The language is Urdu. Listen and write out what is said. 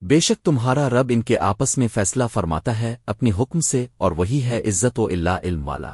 بے شک تمہارا رب ان کے آپس میں فیصلہ فرماتا ہے، اپنی حکم سے، اور وہی ہے عزت و اللہ علم والا۔